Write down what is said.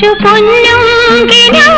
to